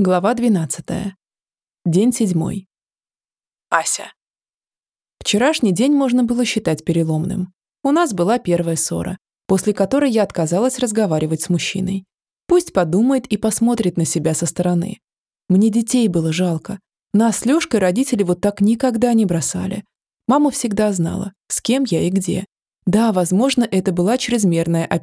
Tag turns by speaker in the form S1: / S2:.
S1: Глава 12. День седьмой. Ася. Вчерашний день можно было считать переломным. У нас была первая ссора, после которой я отказалась разговаривать с мужчиной. Пусть подумает и посмотрит на себя со стороны. Мне детей было жалко. Нас с Лёшкой родители вот так никогда не бросали. Мама всегда знала, с кем я и где. Да, возможно, это была чрезмерная опека